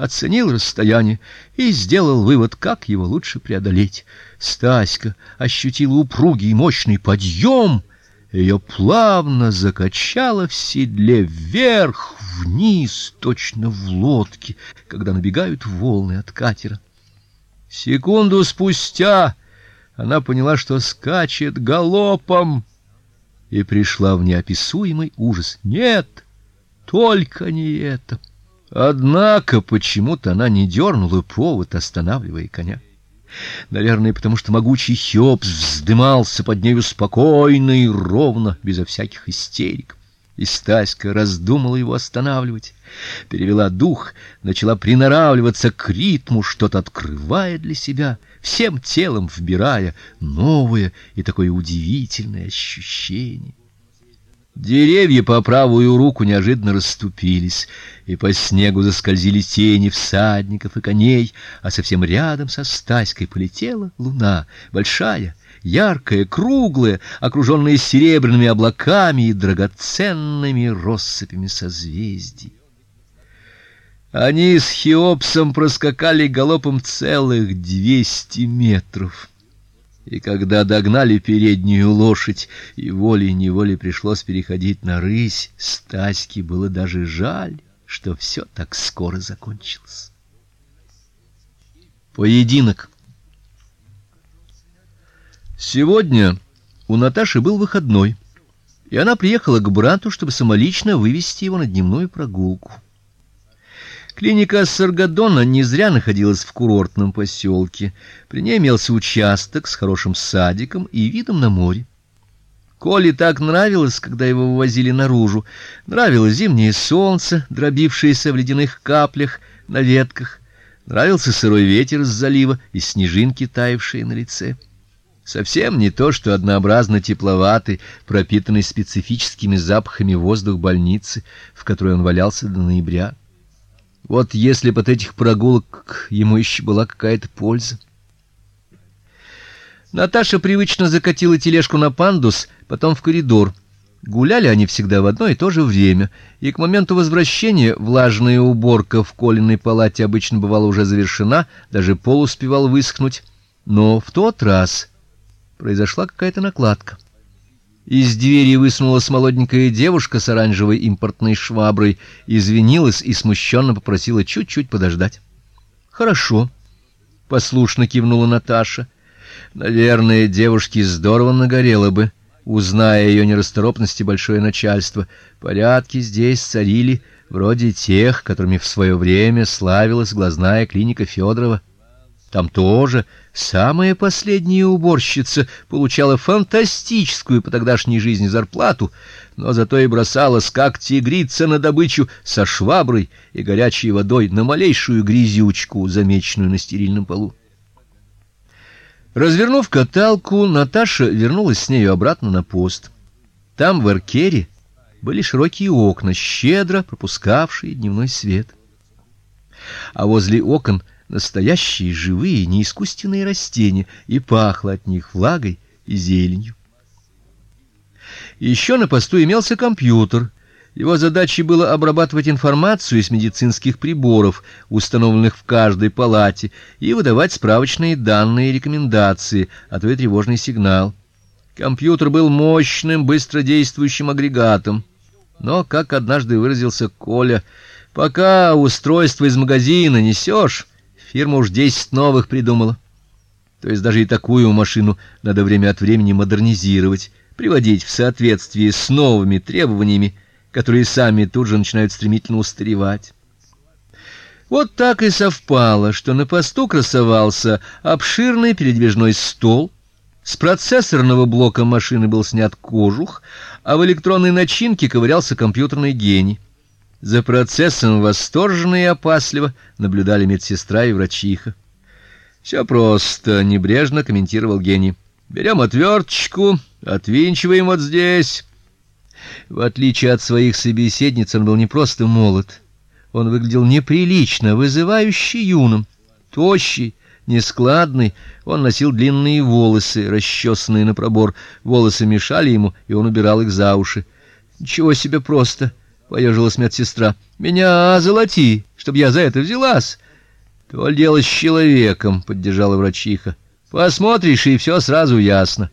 оценил расстояние и сделал вывод, как его лучше преодолеть. Стаська ощутила упругий мощный подъем, ее плавно закачало в седле вверх, вниз, точно в лодке, когда набегают волны от катера. Секунду спустя она поняла, что скачет галопом, и пришла в неописуемый ужас. Нет, только не это. Однако почему-то она не дернула повод, останавливая коня. Наверное, потому что могучий Хеопс вздымался под нею спокойно и ровно, безо всяких истерик. И Стаська раздумала его останавливать, перевела дух, начала приноравливаться к ритму, что-то открывая для себя, всем телом вбирая новое и такое удивительное ощущение. Деревья по правую руку неожиданно расступились, и по снегу заскользили тени всадников и коней, а совсем рядом со Стаськой полетела луна, большая, яркая, круглая, окруженная серебряными облаками и драгоценными россыпями созвездий. Они с Хеопсом проскакали галопом целых двести метров. И когда догнали переднюю лошадь, и волей-неволей пришлось переходить на рысь, Стаське было даже жаль, что все так скоро закончилось. Поединок. Сегодня у Наташи был выходной, и она приехала к брату, чтобы самолично вывести его на дневную прогулку. Клиника Саргадона не зря находилась в курортном поселке. При ней имелся участок с хорошим садиком и видом на море. Коле так нравилось, когда его вывозили наружу. Нравилось зимнее солнце, дробившееся в ледяных каплях на ветках. Нравился сырой ветер с залива и снежинки, таявшие на лице. Совсем не то, что однообразно тепловатый, пропитанный специфическими запахами воздух больницы, в которой он валялся до ноября. Вот если бы от этих прогулок ему еще была какая-то польза. Наташа привычно закатила тележку на пандус, потом в коридор. Гуляли они всегда в одно и то же время, и к моменту возвращения влажная уборка в Колиной палате обычно бывала уже завершена, даже пол успевал высохнуть, но в тот раз произошла какая-то накладка. Из двери высунулась молоденькая девушка с оранжевой импортной шваброй, извинилась и смущенно попросила чуть-чуть подождать. Хорошо, послушно кивнула Наташа. Наверное, девушке здорово нагорело бы, узная ее нерасторопности большое начальство. Порядки здесь царили вроде тех, которыми в свое время славилась глазная клиника Федорова. Там тоже самая последняя уборщица получала фантастическую по тогдашней жизни зарплату, но зато и бросалась как тигрица на добычу со шваброй и горячей водой на малейшую грязючку, замеченную на стерильном полу. Развернув каталку, Наташа вернулась с нею обратно на пост. Там в эркере были широкие окна, щедро пропускавшие дневной свет. А возле окон настоящие живые, не искусственные растения, и пахло от них влагой и зеленью. Еще на посту имелся компьютер. Его задачей было обрабатывать информацию из медицинских приборов, установленных в каждой палате, и выдавать справочные данные и рекомендации, а то и тревожный сигнал. Компьютер был мощным, быстродействующим агрегатом, но, как однажды выразился Коля, пока устройство из магазина несешь, Фирма уж десять новых придумала. То есть даже и такую машину надо время от времени модернизировать, приводить в соответствие с новыми требованиями, которые сами тут же начинают стремительно устаревать. Вот так и совпало, что на посту красовался обширный передвижной стол, с процессорного блока машины был снят кожух, а в электронной начинке ковырялся компьютерный гений. За процессом восторженно и опасливо наблюдали медсестра и врачиха. Все просто, небрежно комментировал гений. Берем отверточку, отвинчиваем вот здесь. В отличие от своих собеседниц, он был не просто молод. Он выглядел неприлично, вызывающе юным, тощий, нескладный. Он носил длинные волосы, расчесанные на пробор. Волосы мешали ему, и он убирал их за уши. Ничего себе просто поежилась медсестра. Меня озолоти, чтоб я за это взялась. То дело с человеком, поддержала врачиха. Посмотришь, и все сразу ясно.